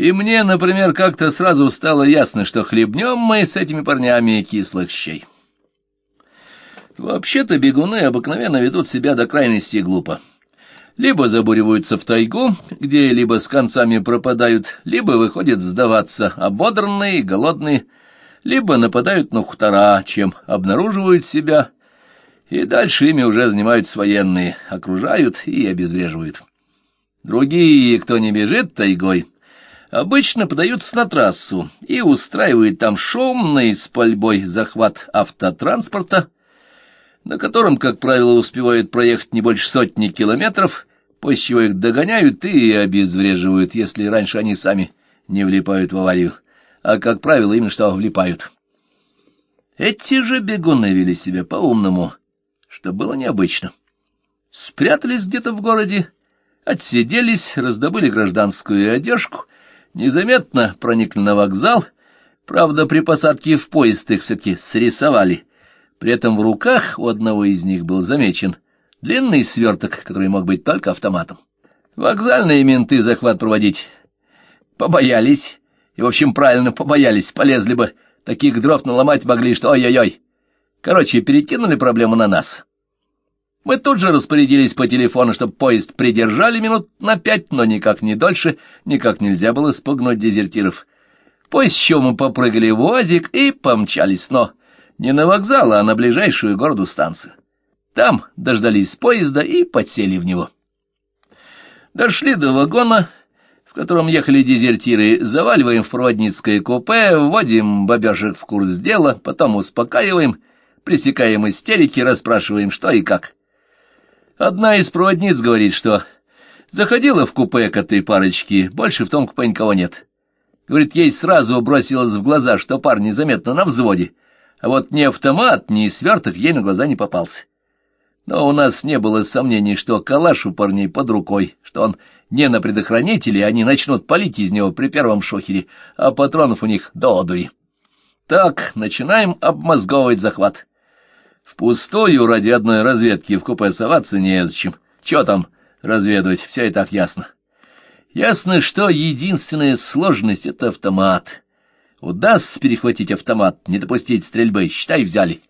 И мне, например, как-то сразу стало ясно, что хлебнем мы с этими парнями кислых щей. Вообще-то бегуны обыкновенно ведут себя до крайности глупо. Либо забуриваются в тайгу, где либо с концами пропадают, либо выходят сдаваться, ободранные, голодные, либо нападают на хутора, чем обнаруживают себя, и дальше ими уже занимаются военные, окружают и обезвреживают. Другие, кто не бежит тайгой, обычно подаются на трассу и устраивают там шумный с пальбой захват автотранспорта, на котором, как правило, успевают проехать не больше сотни километров, после чего их догоняют и обезвреживают, если раньше они сами не влипают в аварию, а, как правило, именно что влипают. Эти же бегуны вели себя по-умному, что было необычно. Спрятались где-то в городе, отсиделись, раздобыли гражданскую одежку, незаметно проникли на вокзал, правда, при посадке в поезд их все-таки срисовали — при этом в руках у одного из них был замечен длинный сверток, который мог быть только автоматом. Вокзальные менты захват проводить побоялись, и, в общем, правильно побоялись, полезли бы, таких дров наломать могли, что ой-ой-ой. Короче, перекинули проблему на нас. Мы тут же распорядились по телефону, чтобы поезд придержали минут на пять, но никак не дольше, никак нельзя было спугнуть дезертиров. После чего мы попрыгали в УАЗик и помчались, но не на вокзал, а на ближайшую городу станцию. Там дождались поезда и подсели в него. Дошли до вагона, в котором ехали дезертиры, заваливаем в проводницкое купе, вводим бабежек в курс дела, потом успокаиваем, пресекаем истерики, расспрашиваем, что и как. Одна из проводниц говорит, что заходила в купе к этой парочке, больше в том купе никого нет. Говорит, ей сразу бросилось в глаза, что парни заметно на взводе, а вот ни автомат, ни сверток ей на глаза не попался. Но у нас не было сомнений, что калаш у парней под рукой, что он не на предохранителе, они начнут палить из него при первом шохере, а патронов у них до одури. Так, начинаем обмозговывать захват. Впустую ради одной разведки в купе соваться незачем. Чё там разведывать, все и так ясно. Ясно, что единственная сложность — это автомат. Удастся перехватить автомат, не допустить стрельбы, считай, взяли.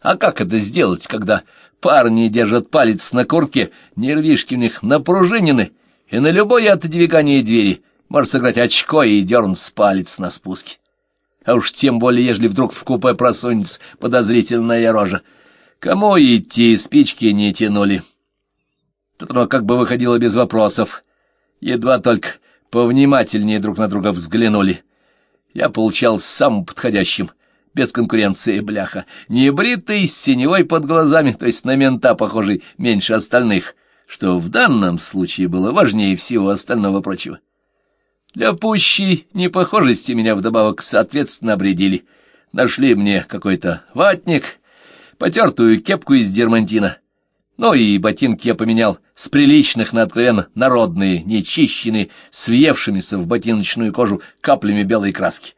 А как это сделать, когда парни держат палец на курке, нервишки у них напружинены, и на любое отодвигание двери может сыграть очко и дернуть палец на спуске? А уж тем более, ежели вдруг в купе просунется подозрительная рожа. Кому идти, спички не тянули. Тут как бы выходило без вопросов. Едва только повнимательнее друг на друга взглянули — я получал самым подходящим, без конкуренции, бляха, небритый, с синевой под глазами, то есть на мента похожий меньше остальных, что в данном случае было важнее всего остального прочего. Для пущей непохожести меня вдобавок соответственно обредили. Нашли мне какой-то ватник, потертую кепку из дермантина, ну и ботинки я поменял с приличных на откровенно народные, нечищенные, свъевшимися в ботиночную кожу каплями белой краски.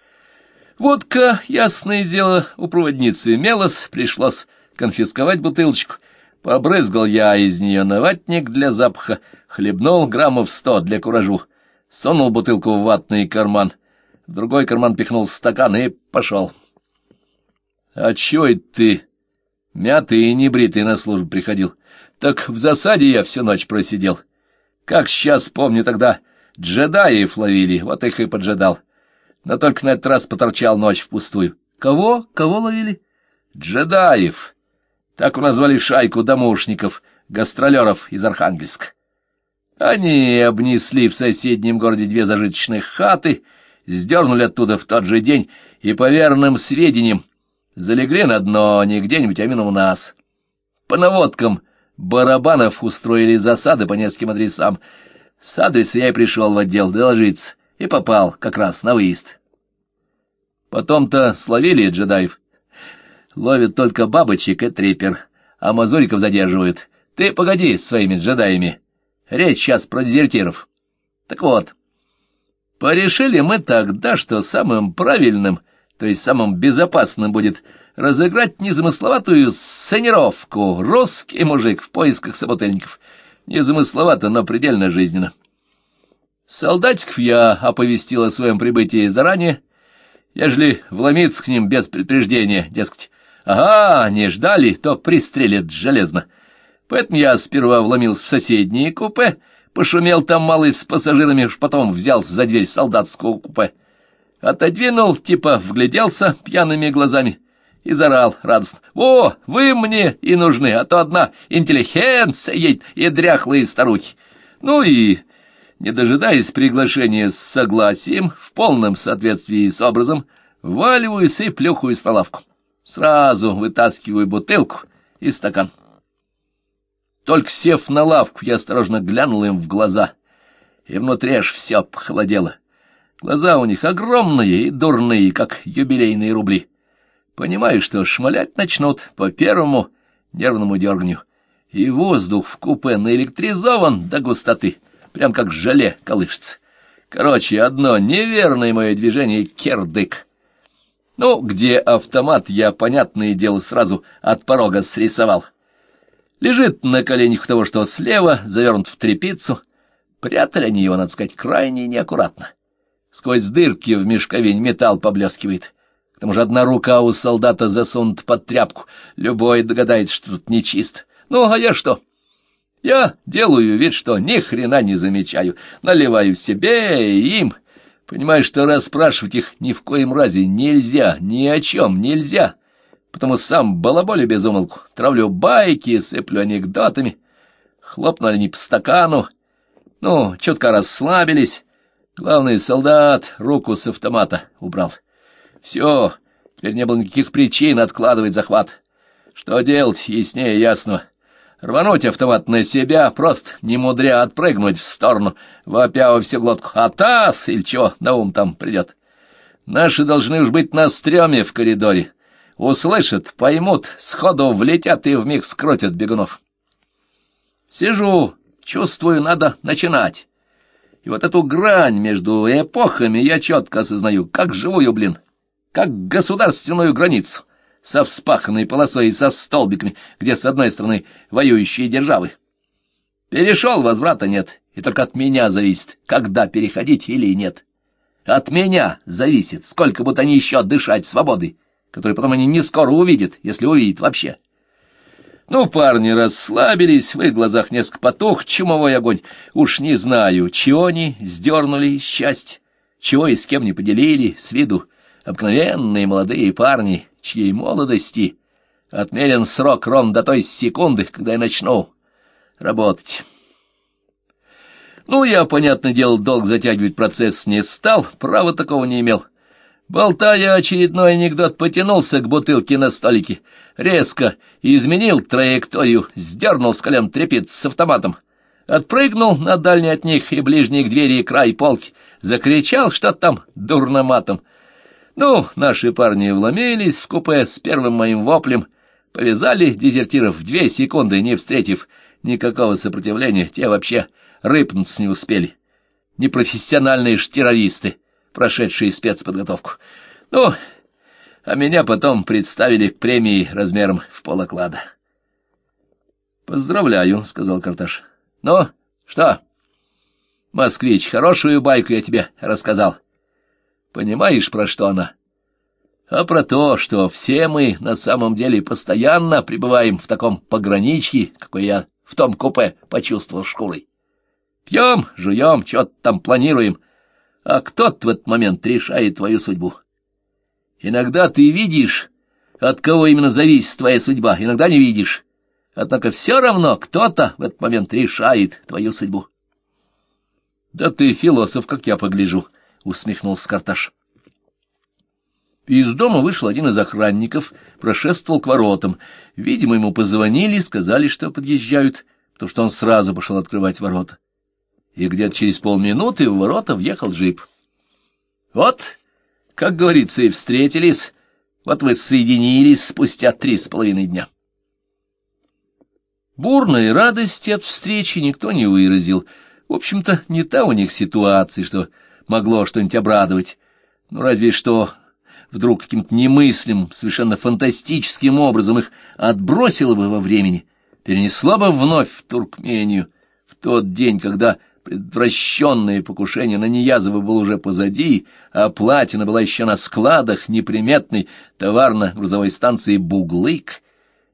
Водка, ясное дело, у проводницы имелась, пришлось конфисковать бутылочку. Побрызгал я из нее на ватник для запаха, хлебнул граммов сто для куражу, сунул бутылку в ватный карман, в другой карман пихнул стакан и пошел. — А чё это ты, мятый и небритый, на службу приходил? — так в засаде я всю ночь просидел. Как сейчас помню тогда, джедаев ловили, вот их и поджидал. Но только на этот раз поторчал ночь впустую. Кого? Кого ловили? Джедаев. Так у назвали шайку домушников, гастролеров из Архангельска. Они обнесли в соседнем городе две зажиточных хаты, сдернули оттуда в тот же день и, по верным сведениям, залегли на дно не где-нибудь, а именно у нас. По наводкам Барабанов устроили засады по нескольким адресам. С адреса я и пришел в отдел доложиться, и попал как раз на выезд. Потом-то словили джедаев. Ловят только бабочек и трипер, а мазуриков задерживают. Ты погоди с своими джедаями. Речь сейчас про дезертиров. Так вот, порешили мы тогда, что самым правильным, то есть самым безопасным будет разыграть незамысловатую сценировку «Русский мужик в поисках собутыльников». Незамысловато, но предельно жизненно. Солдатиков я оповестил о своем прибытии заранее, ежели вломиться к ним без предупреждения, дескать, ага, не ждали, то пристрелят железно. Поэтому я сперва вломился в соседнее купе, пошумел там малый с пассажирами, потом взялся за дверь солдатского купе. Отодвинул, типа вгляделся пьяными глазами и зарал радостно. «О, вы мне и нужны, а то одна интеллигенция едет и дряхлые старухи». Ну и, не дожидаясь приглашения с согласием, в полном соответствии с образом, валиваюсь и плюхаюсь на лавку. Сразу вытаскиваю бутылку и стакан. Только сев на лавку, я осторожно глянул им в глаза, и внутри аж все похолодело. Глаза у них огромные и дурные, как юбилейные рубли. Понимаю, что шмалять начнут по первому нервному дерганию. И воздух в купе наэлектризован до густоты, прям как желе колышется. Короче, одно неверное мое движение — кердык. Ну, где автомат, я, понятное дело, сразу от порога срисовал. Лежит на коленях того, что слева, завернут в тряпицу. Прятали они его, надо сказать, крайне неаккуратно. Сквозь дырки в мешковине металл поблескивает. К тому же одна рука у солдата засунута под тряпку. Любой догадается, что тут нечист. Ну, а я что? Я делаю вид, что ни хрена не замечаю. Наливаю себе и им. Понимаю, что расспрашивать их ни в коем разе нельзя, ни о чем нельзя потому сам балаболю без умолку, травлю байки, сыплю анекдотами. Хлопнули они по стакану, ну, чутко расслабились. Главный солдат руку с автомата убрал. Все, теперь не было никаких причин откладывать захват. Что делать, яснее ясно. Рвануть автомат на себя, просто не мудря отпрыгнуть в сторону, вопя во всю глотку. «Атас!» или чего на ум там придет. Наши должны уж быть на стреме в коридоре Услышат, поймут, сходу влетят и вмиг скрутят бегунов. Сижу, чувствую, надо начинать. И вот эту грань между эпохами я четко осознаю, как живую, блин, как государственную границу, со вспаханной полосой и со столбиками, где с одной стороны воюющие державы. Перешел, возврата нет, и только от меня зависит, когда переходить или нет. От меня зависит, сколько будут они еще дышать свободой который потом они не скоро увидят, если увидят вообще. Ну, парни расслабились, в их глазах несколько потух чумовой огонь. Уж не знаю, чего они сдернули из счастья, чего и с кем не поделили, с виду обыкновенные молодые парни, чьей молодости отмерен срок ровно до той секунды, когда я начну работать. Ну, я, понятное дело, долг затягивать процесс не стал, права такого не имел. Болтая очередной анекдот, потянулся к бутылке на столике, резко изменил траекторию, сдернул с колен трепец с автоматом, отпрыгнул на дальний от них и ближний к двери край полки, закричал что-то там дурно матом. Ну, наши парни вломились в купе с первым моим воплем, повязали дезертиров в две секунды, не встретив никакого сопротивления, те вообще рыпнуться не успели. Непрофессиональные ж террористы прошедшие спецподготовку. Ну, а меня потом представили к премии размером в полоклада. «Поздравляю», — сказал Карташ. «Ну, что?» «Москвич, хорошую байку я тебе рассказал. Понимаешь, про что она?» «А про то, что все мы на самом деле постоянно пребываем в таком пограничье, какой я в том купе почувствовал школой. Пьем, жуем, что-то там планируем» а кто-то в этот момент решает твою судьбу. Иногда ты видишь, от кого именно зависит твоя судьба, иногда не видишь. Однако все равно кто-то в этот момент решает твою судьбу. — Да ты философ, как я погляжу, — усмехнулся Карташ. Из дома вышел один из охранников, прошествовал к воротам. Видимо, ему позвонили, сказали, что подъезжают, потому что он сразу пошел открывать ворота и где-то через полминуты в ворота въехал джип. Вот, как говорится, и встретились, вот вы соединились спустя три с половиной дня. Бурной радости от встречи никто не выразил. В общем-то, не та у них ситуация, что могло что-нибудь обрадовать. Ну, разве что вдруг каким-то немыслимым, совершенно фантастическим образом их отбросило бы во времени, перенесло бы вновь в Туркмению, в тот день, когда Предотвращенное покушение на Неязова было уже позади, а платина была еще на складах неприметной товарно-грузовой станции «Буглык».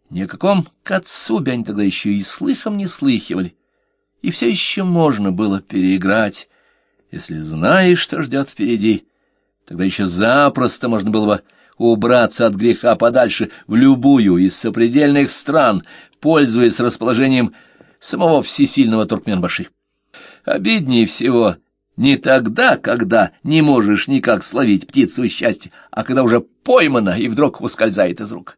Ни о каком Кацубе они тогда еще и слыхом не слыхивали. И все еще можно было переиграть. Если знаешь, что ждет впереди, тогда еще запросто можно было бы убраться от греха подальше в любую из сопредельных стран, пользуясь расположением самого всесильного Туркменбаши. Обиднее всего не тогда, когда не можешь никак словить птицу счастья, а когда уже поймана и вдруг ускользает из рук.